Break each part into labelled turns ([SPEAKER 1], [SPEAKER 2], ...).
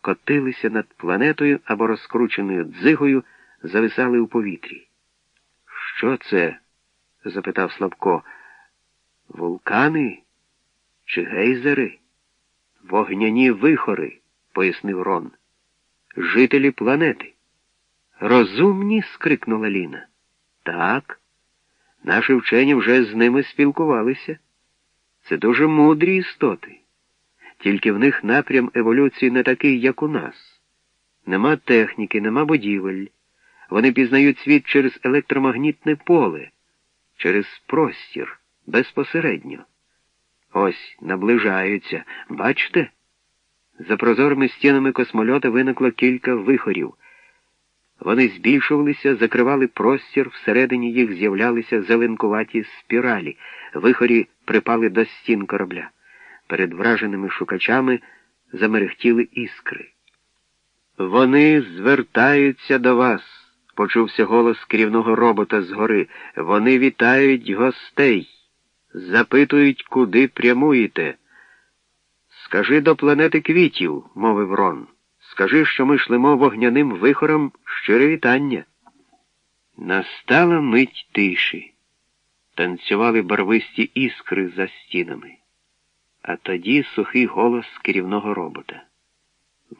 [SPEAKER 1] котилися над планетою або розкрученою дзигою зависали у повітрі. Що це? запитав Славко. Вулкани чи гейзери? Вогняні вихори, пояснив Рон. Жителі планети. Розумні? скрикнула Ліна. Так. Наші вчені вже з ними спілкувалися. Це дуже мудрі істоти. Тільки в них напрям еволюції не такий, як у нас. Нема техніки, нема будівель. Вони пізнають світ через електромагнітне поле, через простір, безпосередньо. Ось наближаються. Бачите? За прозорими стінами космольота виникло кілька вихорів. Вони збільшувалися, закривали простір, всередині їх з'являлися зеленкуваті спіралі, вихорі припали до стін корабля. Перед враженими шукачами замерехтіли іскри. Вони звертаються до вас, почувся голос керівного робота згори. Вони вітають гостей, запитують, куди прямуєте. Скажи до планети квітів, мовив Рон. Скажи, що ми шлемо вогняним вихором щире вітання. Настала мить тиші. Танцювали барвисті іскри за стінами. А тоді сухий голос керівного робота.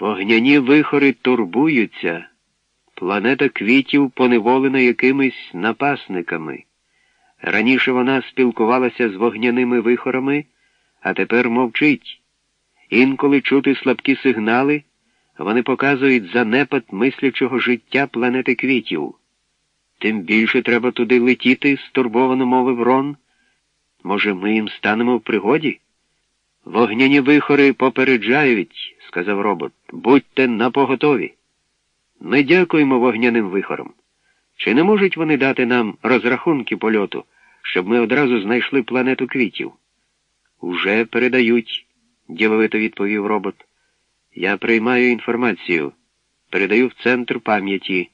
[SPEAKER 1] Вогняні вихори турбуються. Планета квітів поневолена якимись напасниками. Раніше вона спілкувалася з вогняними вихорами, а тепер мовчить. Інколи чути слабкі сигнали, вони показують занепад мислячого життя планети квітів. Тим більше треба туди летіти, стурбовано мовив Рон. Може, ми їм станемо в пригоді? Вогняні вихори попереджають, сказав робот. Будьте напоготові. Ми дякуємо вогняним вихорам. Чи не можуть вони дати нам розрахунки польоту, щоб ми одразу знайшли планету квітів? Уже передають, діловито відповів робот. Я приймаю інформацію, передаю в центр пам'яті.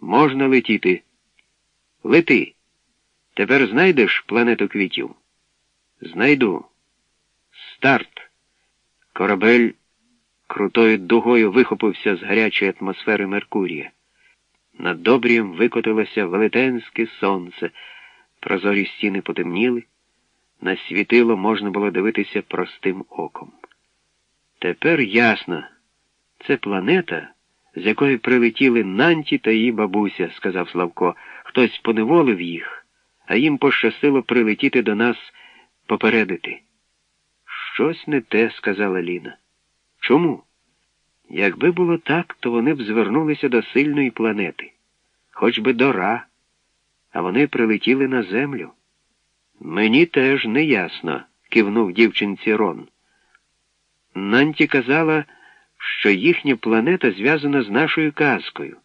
[SPEAKER 1] Можна летіти. Лети. Тепер знайдеш планету квітів? Знайду. Старт. Корабель крутою дугою вихопився з гарячої атмосфери Меркурія. Над добрієм викотилося велетенське сонце, прозорі стіни потемніли, на світило можна було дивитися простим оком. Тепер ясно, це планета, з якої прилетіли Нанті та її бабуся, сказав Славко. Хтось поневолив їх, а їм пощастило прилетіти до нас попередити. Щось не те, сказала Ліна. Чому? Якби було так, то вони б звернулися до сильної планети, хоч би до Ра, а вони прилетіли на землю. Мені теж не ясно, кивнув дівчинці Рон. Нанті казала, що їхня планета зв'язана з нашою казкою,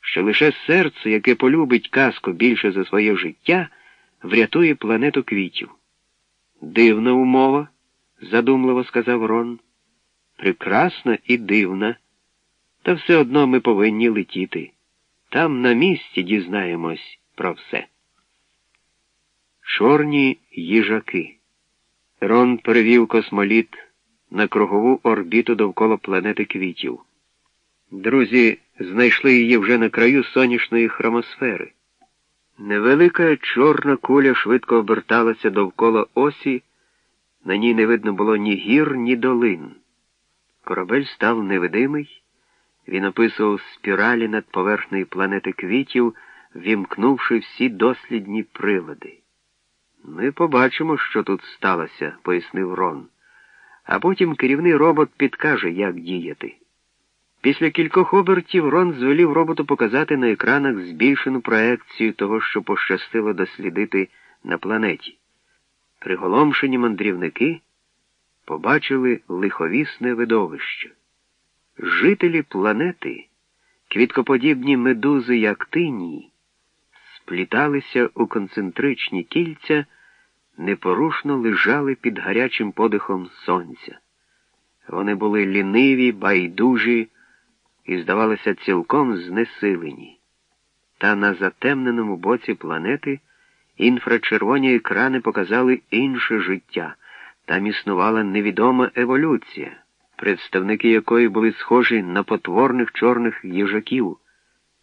[SPEAKER 1] що лише серце, яке полюбить казку більше за своє життя, врятує планету квітів. Дивна умова, задумливо сказав Рон. Прекрасна і дивна. Та все одно ми повинні летіти. Там на місці дізнаємось про все. Чорні їжаки. Рон перевів космоліт на кругову орбіту довкола планети квітів. Друзі знайшли її вже на краю сонячної хромосфери. Невелика чорна куля швидко оберталася довкола осі, на ній не видно було ні гір, ні долин. Корабель став невидимий, він описував спіралі над поверхнею планети квітів, вімкнувши всі дослідні прилади. Ми побачимо, що тут сталося, пояснив Рон а потім керівний робот підкаже, як діяти. Після кількох обертів Рон звелів роботу показати на екранах збільшену проекцію того, що пощастило дослідити на планеті. Приголомшені мандрівники побачили лиховісне видовище. Жителі планети, квіткоподібні медузи як актинії, спліталися у концентричні кільця непорушно лежали під гарячим подихом сонця. Вони були ліниві, байдужі і, здавалося, цілком знесилені. Та на затемненому боці планети інфрачервоні екрани показали інше життя. Там існувала невідома еволюція. представники якої були схожі на потворних чорних їжаків.